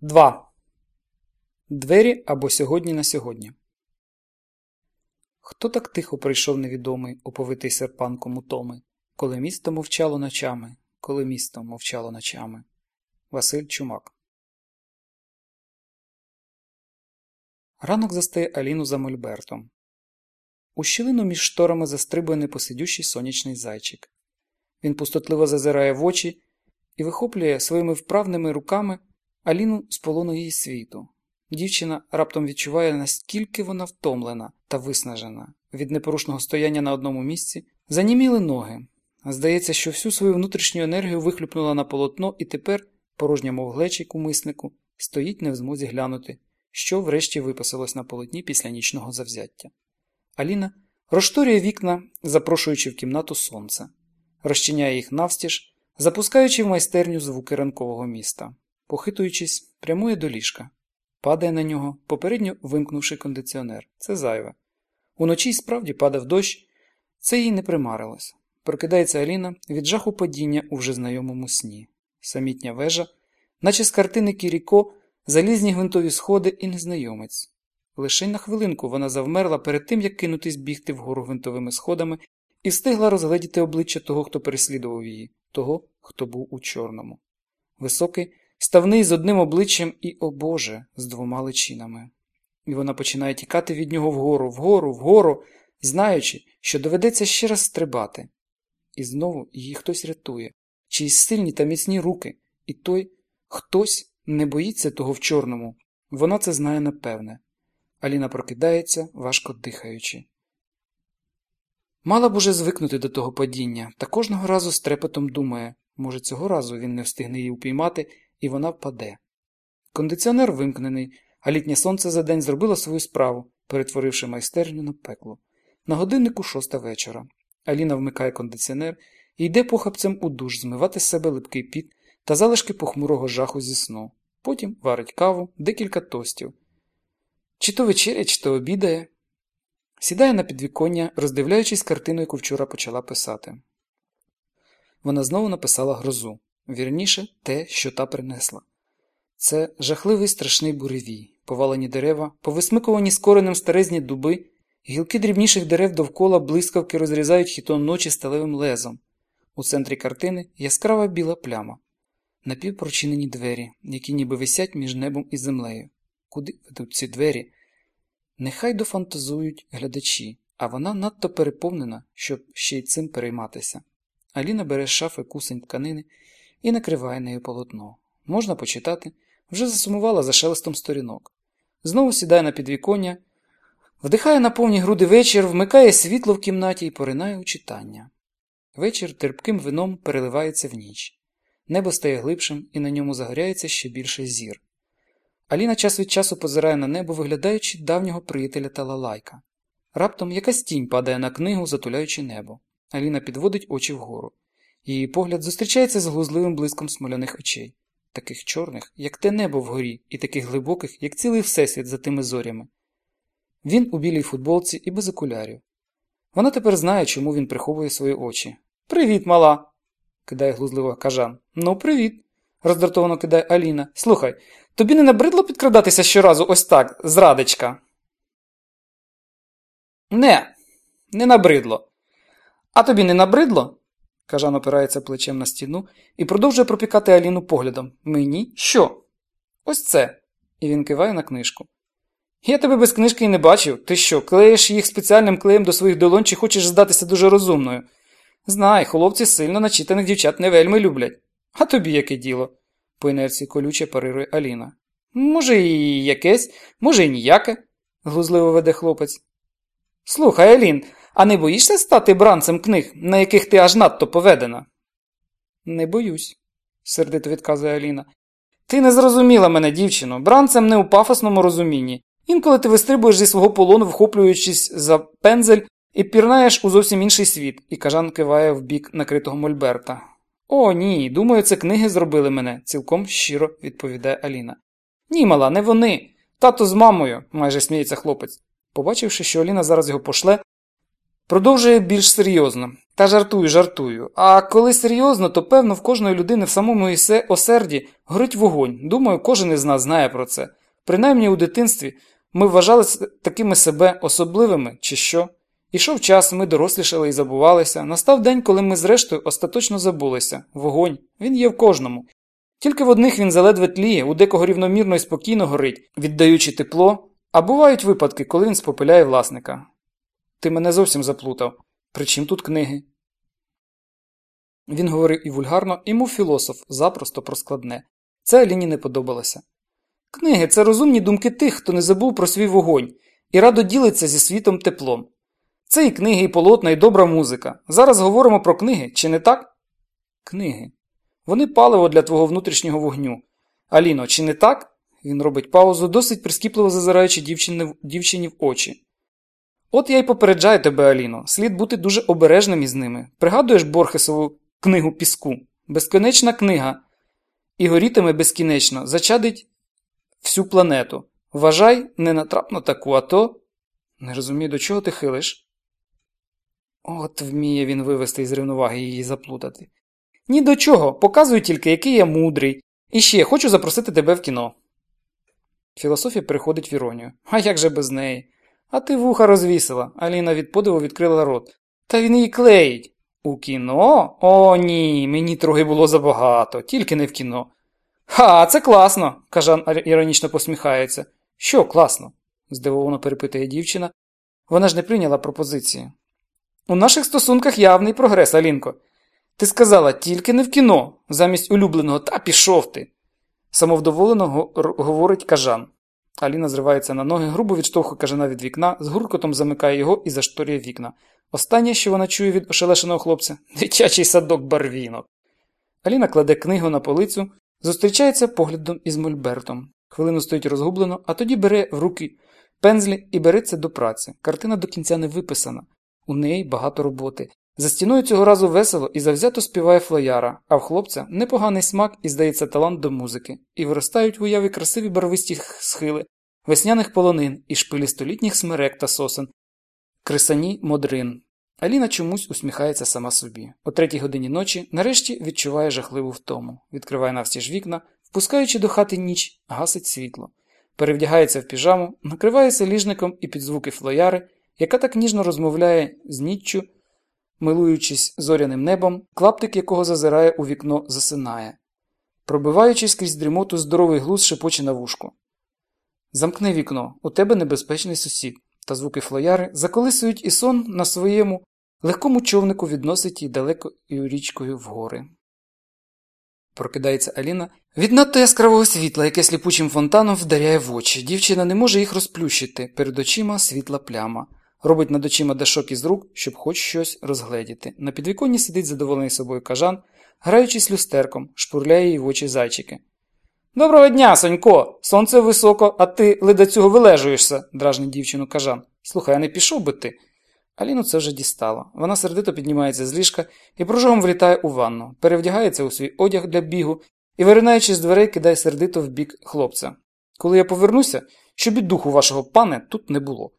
2. Двері або сьогодні на сьогодні. Хто так тихо прийшов невідомий, оповитий серпанком утоми, коли місто мовчало ночами, коли місто мовчало ночами. Василь Чумак. Ранок застає Аліну за мольбертом. У щілину між шторами застрибує непосидющий сонячний зайчик. Він пустотливо зазирає в очі і вихоплює своїми вправними руками Аліну з полону її світу. Дівчина раптом відчуває, наскільки вона втомлена та виснажена. Від непорушного стояння на одному місці заніміли ноги. Здається, що всю свою внутрішню енергію вихлюпнула на полотно і тепер, порожня мов глечик у миснику, стоїть не в змозі глянути, що врешті виписалось на полотні після нічного завзяття. Аліна розшторює вікна, запрошуючи в кімнату сонце, розчиняє їх навстіж, запускаючи в майстерню звуки ранкового міста. Похитуючись, прямує до ліжка. Падає на нього, попередньо вимкнувши кондиціонер. Це зайве. Уночі справді падав дощ, це їй не примарилось. Прокидається Аліна від жаху падіння у вже знайомому сні. Самітня вежа, наче з картини Кіріко, залізні гвинтові сходи і незнайомець. Лише на хвилинку вона завмерла перед тим, як кинутись бігти вгору гвинтовими сходами, і встигла розгледіти обличчя того, хто переслідував її, того, хто був у чорному. Високий, ставний з одним обличчям і, о Боже, з двома личинами. І вона починає тікати від нього вгору, вгору, вгору, знаючи, що доведеться ще раз стрибати. І знову її хтось рятує, чиїсь сильні та міцні руки, і той хтось не боїться того в чорному. Вона це знає напевне. Аліна прокидається, важко дихаючи. Мала б уже звикнути до того падіння, та кожного разу з трепетом думає, може, цього разу він не встигне її упіймати, і вона впаде. Кондиціонер вимкнений, а літнє сонце за день зробило свою справу, перетворивши майстерню на пекло. На годиннику шоста вечора. Аліна вмикає кондиціонер і йде похапцем у душ змивати з себе липкий піт та залишки похмурого жаху зі сну. Потім варить каву, декілька тостів. Чи то вечеря, чи то обідає. Сідає на підвіконня, роздивляючись картину, яку вчора почала писати. Вона знову написала грозу, вірніше те, що та принесла. Це жахливий страшний буревій, повалені дерева, повисмикувані скореним старезні дуби, гілки дрібніших дерев довкола блискавки розрізають хітон ночі сталевим лезом. У центрі картини яскрава біла пляма, напівпрочинені двері, які ніби висять між небом і землею. Куди ведуть ці двері? Нехай дофантазують глядачі, а вона надто переповнена, щоб ще й цим перейматися. Аліна бере з шафи кусень тканини і накриває нею полотно. Можна почитати, вже засумувала за шелестом сторінок. Знову сідає на підвіконня, вдихає на повні груди вечір, вмикає світло в кімнаті і поринає у читання. Вечір терпким вином переливається в ніч. Небо стає глибшим і на ньому загоряється ще більше зір. Аліна час від часу позирає на небо, виглядаючи давнього приятеля Талалайка. Раптом якась тінь падає на книгу, затуляючи небо. Аліна підводить очі вгору. Її погляд зустрічається з глузливим блиском смоляних очей, таких чорних, як те небо вгорі, і таких глибоких, як цілий всесвіт за тими зорями. Він у білій футболці і без окулярів. Вона тепер знає, чому він приховує свої очі. Привіт, мала. кидає глузливо кажан. Ну, привіт. роздратовано кидає Аліна. Слухай, тобі не набридло підкрадатися щоразу ось так, зрадечка? Не, не набридло. А тобі не набридло? Кажан опирається плечем на стіну і продовжує пропікати Аліну поглядом. Мені? Що? Ось це. І він киває на книжку. Я тебе без книжки і не бачив. Ти що, клеїш їх спеціальним клеєм до своїх долонь чи хочеш здатися дуже розумною? Знай, хлопці сильно начитаних дівчат не вельми люблять. А тобі яке діло? по інерції колюче парирує Аліна. Може, і якесь, може, і ніяке, глузливо веде хлопець. Слухай, Алін, а не боїшся стати бранцем книг, на яких ти аж надто поведена? Не боюсь, сердито відказує Аліна. Ти не зрозуміла мене, дівчино, бранцем не у пафосному розумінні. Інколи ти вистрибуєш зі свого полону, вхоплюючись за пензель, і пірнаєш у зовсім інший світ, і кажан киває в бік накритого Мольберта. О, ні, думаю, це книги зробили мене, цілком щиро відповідає Аліна. Ні, мала, не вони. Тато з мамою, майже сміється хлопець. Побачивши, що Аліна зараз його пошле, Продовжує більш серйозно. Та жартую, жартую. А коли серйозно, то певно в кожної людини в самому осерді горить вогонь. Думаю, кожен із нас знає про це. Принаймні у дитинстві ми вважали такими себе особливими, чи що. Ішов час, ми дорослішали і забувалися. Настав день, коли ми, зрештою, остаточно забулися. Вогонь, він є в кожному. Тільки в одних він заледве тліє, у декого рівномірно і спокійно горить, віддаючи тепло, а бувають випадки, коли він спопиляє власника. Ти мене зовсім заплутав. Причим тут книги? Він говорив і вульгарно, і мов філософ, запросто про складне. Це Аліні не подобалося. Книги це розумні думки тих, хто не забув про свій вогонь і радо ділиться зі світом теплом. Це і книги, і полотна, і добра музика. Зараз говоримо про книги, чи не так? Книги. Вони паливо для твого внутрішнього вогню. Аліно, чи не так? Він робить паузу, досить прискіпливо зазираючи дівчині в очі. От я й попереджаю тебе, Аліно, слід бути дуже обережним із ними. Пригадуєш Борхесову книгу Піску? Безконечна книга. І горітиме безкінечно, зачадить всю планету. Вважай, не натрап на таку, а то. Не розумію, до чого ти хилиш? От вміє він вивести із рівноваги її заплутати. Ні до чого, показую тільки, який я мудрий. І ще хочу запросити тебе в кіно. Філософія переходить в іронію. А як же без неї? А ти вуха розвісила. Аліна від подиву відкрила рот. Та він її клеїть. У кіно? О, ні, мені трохи було забагато, тільки не в кіно. Ха, це класно, кажан іронічно посміхається. Що класно? здивовано перепитує дівчина. Вона ж не прийняла пропозиції. У наших стосунках явний прогрес, Алінко. Ти сказала тільки не в кіно, замість улюбленого, та пішов ти. Самовдоволено говорить кажан. Аліна зривається на ноги, грубо відштовхує кажана від вікна, з гуркотом замикає його і зашторює вікна. Останнє, що вона чує від ошелешеного хлопця дитячий садок барвінок. Аліна кладе книгу на полицю, зустрічається поглядом із Мольбертом. Хвилину стоїть розгублено, а тоді бере в руки пензлі і береться до праці. Картина до кінця не виписана. У неї багато роботи. За стіною цього разу весело і завзято співає флояра, а в хлопця непоганий смак і, здається, талант до музики, і виростають в уяві красиві барвисті схили, весняних полонин і шпилі столітніх смерек та сосен, крисані модрин. Аліна чомусь усміхається сама собі. О третій годині ночі нарешті відчуває жахливу втому, відкриває навстіж вікна, впускаючи до хати ніч, гасить світло, перевдягається в піжаму, накривається ліжником і під звуки флояри, яка так ніжно розмовляє з ніччю, милуючись зоряним небом, клаптик якого зазирає у вікно, засинає. Пробиваючись крізь дрімоту, здоровий глуз шепоче на вушку. Замкни вікно, у тебе небезпечний сусід, та звуки флояри заколисують і сон на своєму легкому човнику відносить її далеко і річкою вгори. Прокидається Аліна від надто яскравого світла, яке сліпучим фонтаном вдаряє в очі. Дівчина не може їх розплющити, перед очима світла пляма. Робить над очима дашок із рук, щоб хоч щось розгледіти. На підвіконні сидить задоволений собою кажан, граючись люстерком, шпурляє її в очі зайчики. Доброго дня, Сонько! Сонце високо, а ти ли цього вилежуєшся, дражнить дівчину кажан. Слухай, а не пішов би ти. Аліну це вже дістало. Вона сердито піднімається з ліжка і прожогом влітає у ванну, перевдягається у свій одяг для бігу і, виринаючи з дверей, кидає сердито в бік хлопця. Коли я повернуся, щоб і духу вашого пане тут не було.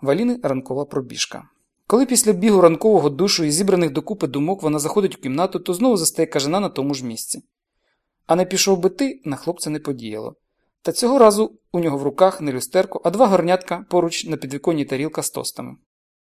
Валіни ранкова пробіжка. Коли після бігу ранкового душу і зібраних докупи думок вона заходить у кімнату, то знову застає кажана на тому ж місці. А не пішов би ти, на хлопця не подіяло. Та цього разу у нього в руках не люстерко, а два горнятка поруч на підвіконні тарілка з тостами.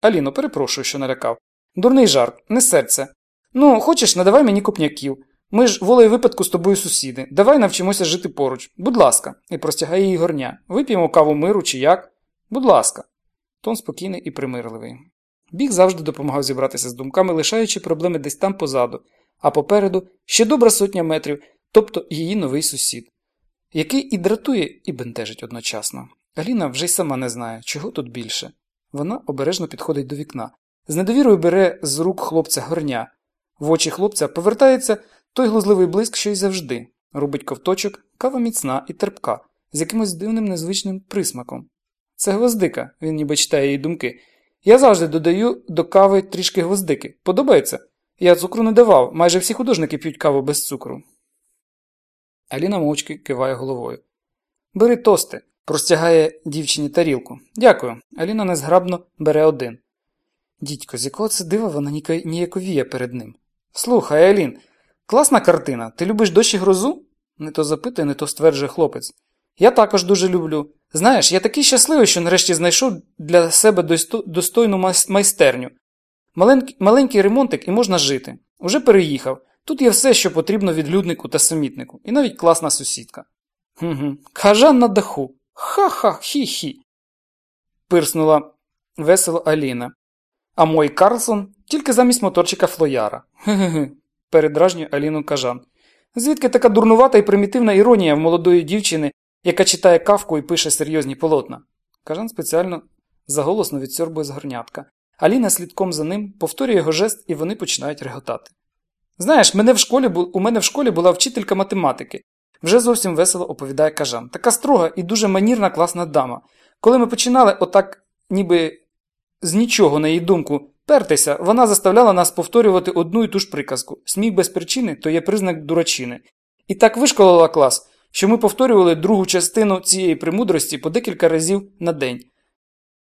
Аліно, перепрошую, що налякав. Дурний жарт, не серце. Ну, хочеш, надавай мені копняків. Ми ж волею випадку з тобою сусіди. Давай навчимося жити поруч. Будь ласка, і простягає її горня. Вип'ємо каву миру чи як? Будь ласка. Тон спокійний і примирливий. Біг завжди допомагав зібратися з думками, лишаючи проблеми десь там позаду, а попереду ще добра сотня метрів, тобто її новий сусід, який і дратує, і бентежить одночасно. Аліна вже й сама не знає, чого тут більше. Вона обережно підходить до вікна. З недовірою бере з рук хлопця горня. В очі хлопця повертається той глузливий блиск, що й завжди. Робить ковточок, кава міцна і терпка, з якимось дивним незвичним присмаком. Це гвоздика, він ніби читає її думки. Я завжди додаю до кави трішки гвоздики. Подобається? Я цукру не давав, майже всі художники п'ють каву без цукру. Аліна мовчки киває головою. Бери тости, простягає дівчині тарілку. Дякую. Аліна незграбно бере один. Дідько, з якого це дива вона ніяковіє перед ним. Слухай, Алін, класна картина. Ти любиш дощ і грозу? Не то запитує, не то стверджує хлопець. Я також дуже люблю. Знаєш, я такий щасливий, що нарешті знайшов для себе достойну майстерню. Маленький, маленький ремонтик і можна жити. Уже переїхав. Тут є все, що потрібно відлюднику та самітнику, і навіть класна сусідка. Гм-гм. Кажан на даху. Ха-ха, хі-хі. Пирснула весело Аліна. А мой Карлсон тільки замість моторчика флояра. Ге-ге-ге. Передражнює Аліну кажан. Звідки така дурнувата і примітивна іронія в молодої дівчини, яка читає кавку і пише серйозні полотна? Кажан спеціально заголосно відсьорбує з горнятка. Аліна слідком за ним повторює його жест, і вони починають реготати. Знаєш, мене в школі, у мене в школі була вчителька математики. Вже зовсім весело оповідає кажан. Така строга і дуже манірна класна дама. Коли ми починали отак, ніби з нічого, на її думку, пертися, вона заставляла нас повторювати одну і ту ж приказку. Сміх без причини то є признак дурачини. І так вишколила клас, що ми повторювали другу частину цієї премудрості по декілька разів на день.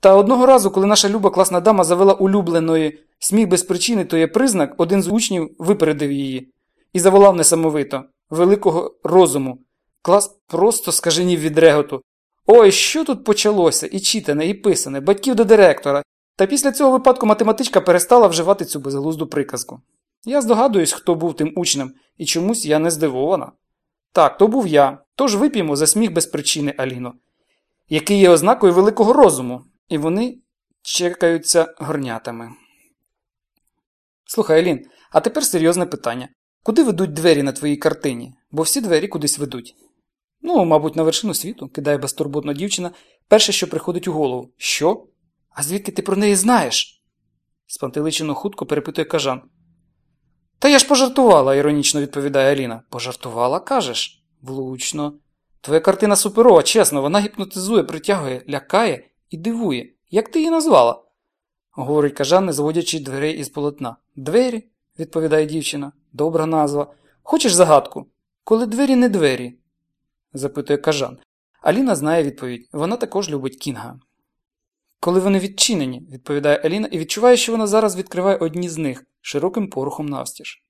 Та одного разу, коли наша люба класна дама завела улюбленої сміх без причини, то є признак, один з учнів випередив її і заволав несамовито великого розуму. Клас просто скаженів від реготу. Ой, що тут почалося? І читане, і писане, батьків до директора. Та після цього випадку математичка перестала вживати цю безглузду приказку. Я здогадуюсь, хто був тим учнем, і чомусь я не здивована. Так, то був я. Тож вип'ємо за сміх без причини, Аліно, який є ознакою великого розуму, і вони чекаються горнятами. Слухай, Алін, а тепер серйозне питання. Куди ведуть двері на твоїй картині? Бо всі двері кудись ведуть. Ну, мабуть, на вершину світу, кидає безтурботна дівчина, перше, що приходить у голову. Що? А звідки ти про неї знаєш? Спантеличено хутко перепитує кажан. Та я ж пожартувала, іронічно відповідає Аліна. Пожартувала, кажеш? Влучно. Твоя картина суперова, чесно, вона гіпнотизує, притягує, лякає і дивує. Як ти її назвала? говорить кажан, не заводячи дверей із полотна. Двері, відповідає дівчина. Добра назва. Хочеш загадку? Коли двері не двері? запитує кажан. Аліна знає відповідь. Вона також любить кінга. Коли вони відчинені, відповідає Аліна і відчуває, що вона зараз відкриває одні з них широким порухом навстіж.